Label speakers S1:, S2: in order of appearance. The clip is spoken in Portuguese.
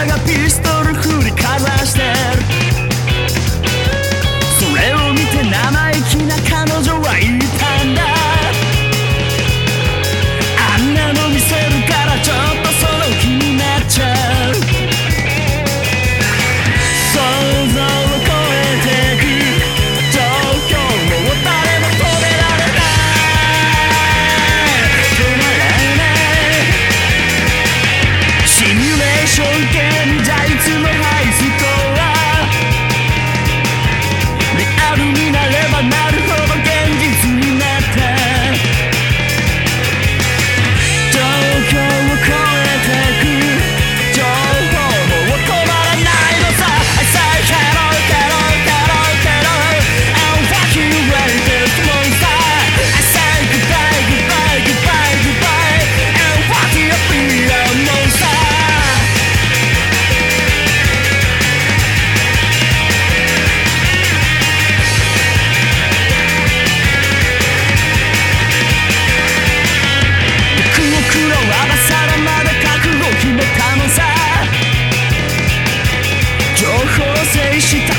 S1: pega a pista. больше